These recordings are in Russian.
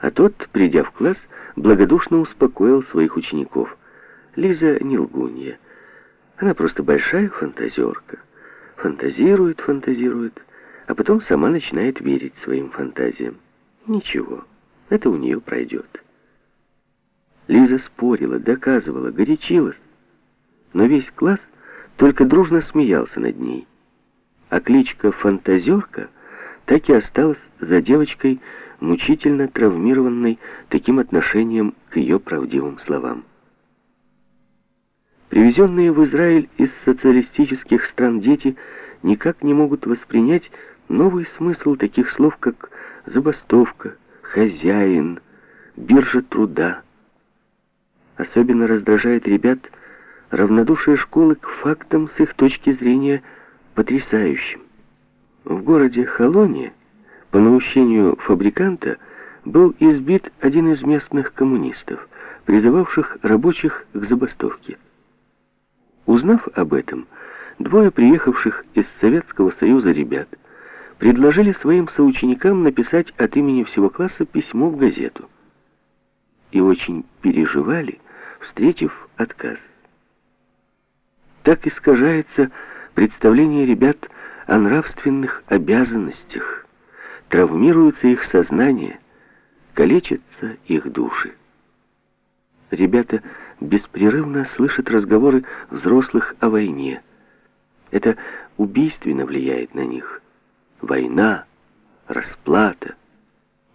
А тот, придя в класс, благодушно успокоил своих учеников. Лиза не лгунья. Она просто большая фантазерка. Фантазирует, фантазирует, а потом сама начинает верить своим фантазиям. Ничего, это у нее пройдет. Лиза спорила, доказывала, горячилась, но весь класс только дружно смеялся над ней. А кличка «фантазерка» так и осталась за девочкой, мучительно травмированной таким отношением к ее правдивым словам. Привезенные в Израиль из социалистических стран дети никак не могут воспринять новый смысл таких слов, как «забастовка», «хозяин», «биржа труда». Особенно раздражает ребят равнодушие школы к фактам с их точки зрения потрясающим. В городе Холоне по наущению фабриканта был избит один из местных коммунистов, призывавших рабочих к забастовке. Узнав об этом, двое приехавших из Советского Союза ребят предложили своим соученикам написать от имени всего класса письмо в газету. И очень переживали, встретив отказ. Так искажается представление ребят о нравственных обязанностях, травмируется их сознание, калечатся их души. Ребята беспрерывно слышат разговоры взрослых о войне. Это убийственно влияет на них. Война, расплата,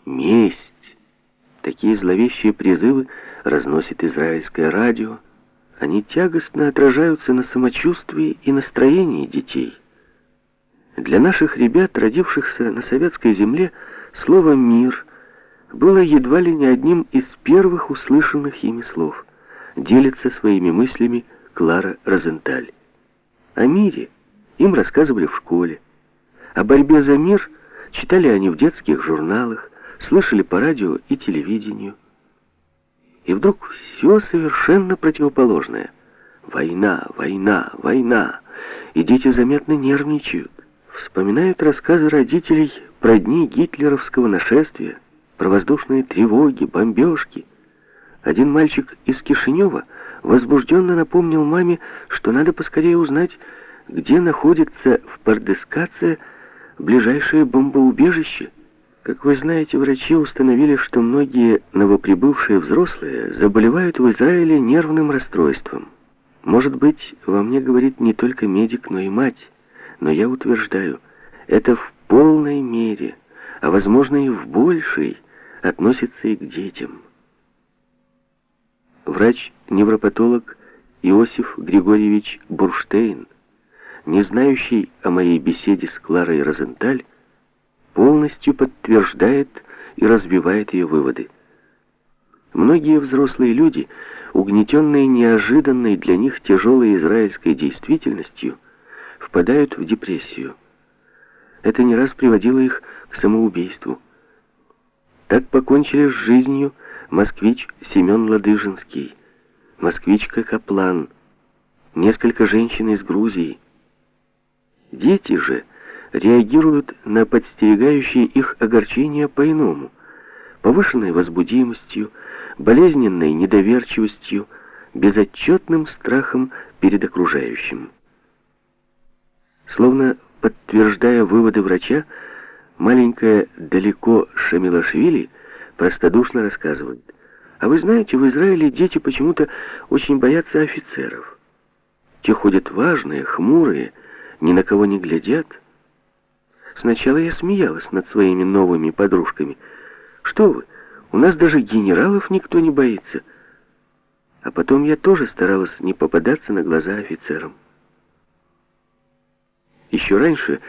месть. Такие зловещие призывы разносит израильское радио. Они тягостно отражаются на самочувствии и настроении детей. Для наших ребят, родившихся на советской земле, слово «мир» было едва ли не одним из первых услышанных ими слов. Делится своими мыслями Клара Розенталь. О мире им рассказывали в школе. О борьбе за мир читали они в детских журналах, слышали по радио и телевидению. И вдруг все совершенно противоположное. Война, война, война. И дети заметно нервничают. Вспоминают рассказы родителей про дни гитлеровского нашествия, про воздушные тревоги, бомбежки. Один мальчик из Кишинева возбужденно напомнил маме, что надо поскорее узнать, где находится в Пардескаце ближайшее бомбоубежище. Как вы знаете, врачи установили, что многие новоприбывшие взрослые заболевают в Израиле нервным расстройством. Может быть, во мне говорит не только медик, но и мать, но я утверждаю, это в полной мере, а возможно и в большей, относится и к детям. Врач-невропатолог Иосиф Григорьевич Бурштейн, не знающий о моей беседе с Кларой Розенталь, полностью подтверждает и развивает ее выводы. Многие взрослые люди, угнетенные неожиданной для них тяжелой израильской действительностью, впадают в депрессию. Это не раз приводило их к самоубийству. Так покончили с жизнью москвич Семен Ладыжинский, москвичка Каплан, несколько женщин из Грузии. Дети же реагируют на подстерегающие их огорчения по-иному, повышенной возбудимостью, болезненной недоверчивостью, безотчетным страхом перед окружающим. Словно подтверждая выводы врача, маленькая далеко Шамилашвили простодушно рассказывает. А вы знаете, в Израиле дети почему-то очень боятся офицеров. Те ходят важные, хмурые, ни на кого не глядят. Сначала я смеялась над своими новыми подружками. Что вы, у нас даже генералов никто не боится. А потом я тоже старалась не попадаться на глаза офицерам. Еще раньше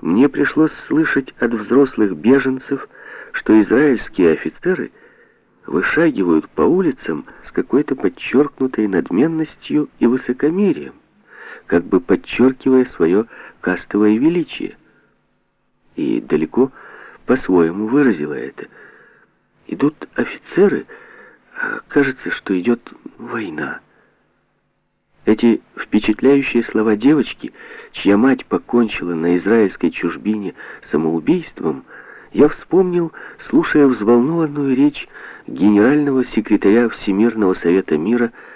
мне пришлось слышать от взрослых беженцев, что израильские офицеры вышагивают по улицам с какой-то подчеркнутой надменностью и высокомерием, как бы подчеркивая свое кастовое величие. И далеко по-своему выразила это. Идут офицеры, а кажется, что идет война. Эти впечатляющие слова девочки, чья мать покончила на израильской чужбине самоубийством, я вспомнил, слушая взволнованную речь генерального секретаря Всемирного Совета Мира